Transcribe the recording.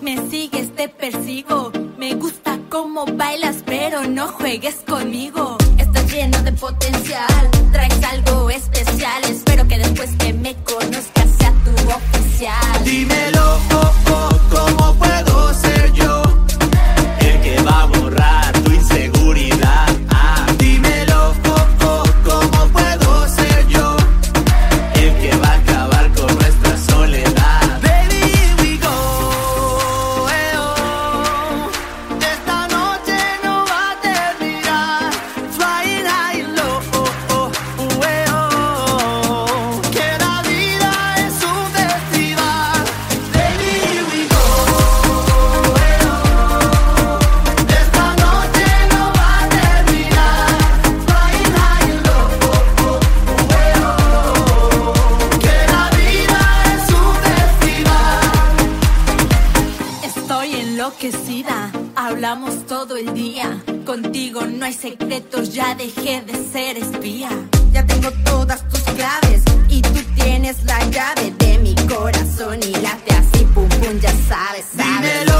Me sigues, te persigo. Me gusta cómo bailas, pero no juegues conmigo. Estás lleno de potencial, traes algo enloquecida, hablamos todo el día. Contigo no hay secretos, ya dejé de ser espía. Ya tengo todas tus claves y tú tienes la llave de mi corazón y late así, pum pum, ya sabes, sabes. Dímelo.